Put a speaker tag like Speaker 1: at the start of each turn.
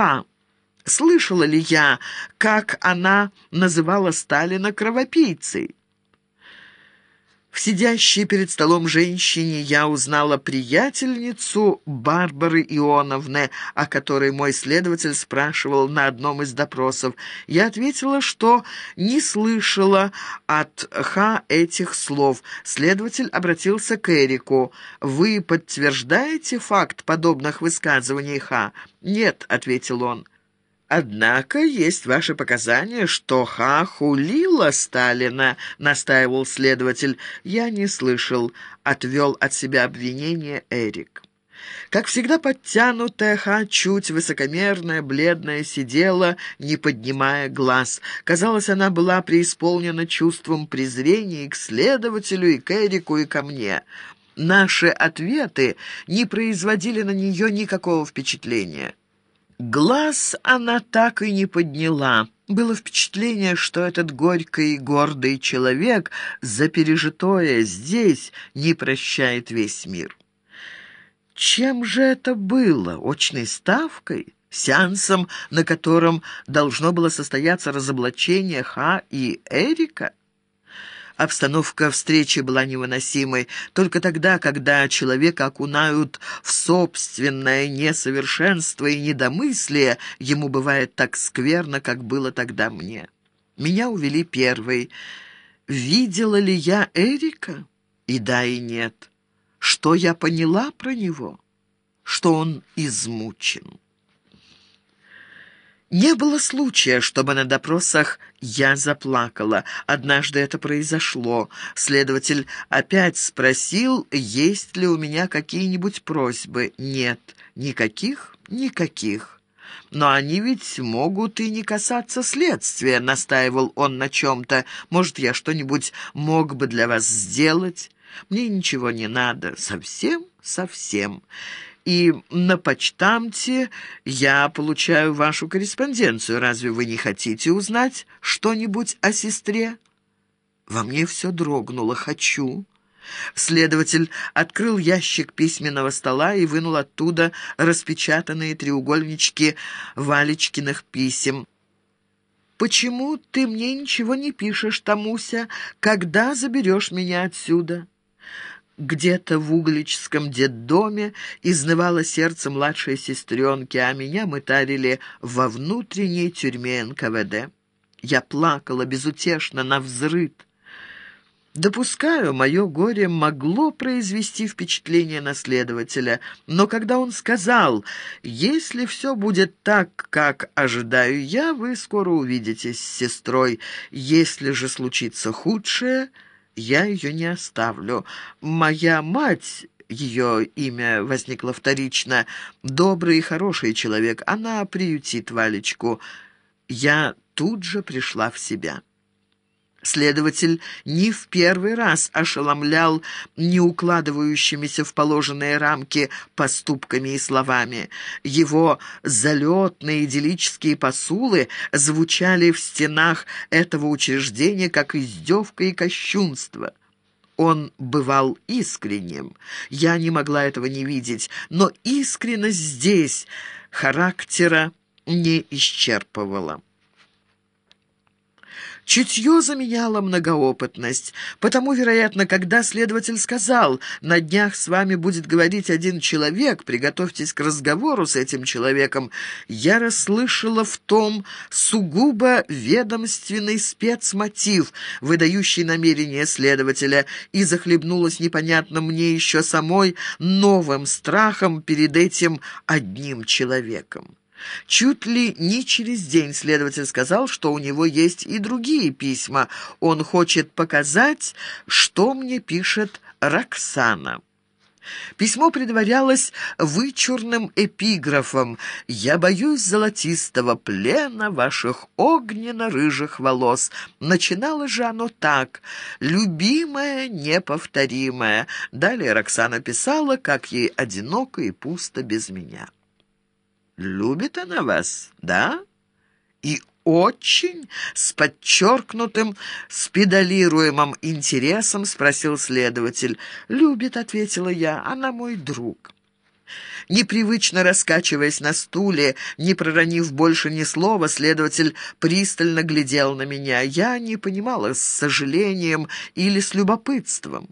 Speaker 1: Ха. Слышала ли я, как она называла Сталина кровопийцей? В сидящей перед столом женщине я узнала приятельницу Барбары Ионовны, о которой мой следователь спрашивал на одном из допросов. Я ответила, что не слышала от Ха этих слов. Следователь обратился к Эрику. «Вы подтверждаете факт подобных высказываний Ха?» «Нет», — ответил он. «Однако есть ваши показания, что Ха хулила Сталина», — настаивал следователь. «Я не слышал», — отвел от себя обвинение Эрик. Как всегда подтянутая Ха, чуть высокомерная, бледная, сидела, не поднимая глаз. Казалось, она была преисполнена чувством презрения и к следователю, и к Эрику, и ко мне. Наши ответы не производили на нее никакого впечатления. Глаз она так и не подняла. Было впечатление, что этот горький и гордый человек за пережитое здесь не прощает весь мир. Чем же это было? Очной ставкой? Сеансом, на котором должно было состояться разоблачение Ха и Эрика? Обстановка встречи была невыносимой. Только тогда, когда человека окунают в собственное несовершенство и недомыслие, ему бывает так скверно, как было тогда мне. Меня увели первой. Видела ли я Эрика? И да, и нет. Что я поняла про него? Что он измучен. Не было случая, чтобы на допросах я заплакала. Однажды это произошло. Следователь опять спросил, есть ли у меня какие-нибудь просьбы. Нет, никаких, никаких. «Но они ведь могут и не касаться следствия», — настаивал он на чем-то. «Может, я что-нибудь мог бы для вас сделать? Мне ничего не надо. Совсем, совсем» и на почтамте я получаю вашу корреспонденцию. Разве вы не хотите узнать что-нибудь о сестре?» Во мне все дрогнуло. «Хочу». Следователь открыл ящик письменного стола и вынул оттуда распечатанные треугольнички Валечкиных писем. «Почему ты мне ничего не пишешь, Тамуся? Когда заберешь меня отсюда?» Где-то в Угличском детдоме изнывало сердце младшей сестренки, а меня мытарили во внутренней тюрьме НКВД. Я плакала безутешно, на взрыд. Допускаю, мое горе могло произвести впечатление наследователя, но когда он сказал, «Если все будет так, как ожидаю я, вы скоро увидитесь с сестрой. Если же случится худшее...» я ее не оставлю. Моя мать...» Ее имя возникло вторично. «Добрый и хороший человек. Она приютит Валечку». Я тут же пришла в себя. Следователь не в первый раз ошеломлял не укладывающимися в положенные рамки поступками и словами. Его залетные идиллические посулы звучали в стенах этого учреждения как издевка и кощунство. Он бывал искренним. Я не могла этого не видеть, но искренность здесь характера не исчерпывала. Чутье заменяло многоопытность. Потому, вероятно, когда следователь сказал «на днях с вами будет говорить один человек, приготовьтесь к разговору с этим человеком», я расслышала в том сугубо ведомственный спецмотив, выдающий намерение следователя, и захлебнулась непонятно мне еще самой новым страхом перед этим одним человеком. Чуть ли не через день следователь сказал, что у него есть и другие письма. Он хочет показать, что мне пишет Роксана. Письмо предварялось вычурным эпиграфом «Я боюсь золотистого плена ваших огненно-рыжих волос». Начинало же оно так «Любимая, неповторимая». Далее Роксана писала, как ей одиноко и пусто без меня. Любит она вас, да? И очень с подчеркнутым, спедалируемым интересом спросил следователь. «Любит», — ответила я, — «она мой друг». Непривычно раскачиваясь на стуле, не проронив больше ни слова, следователь пристально глядел на меня. Я не понимала, с сожалением или с любопытством.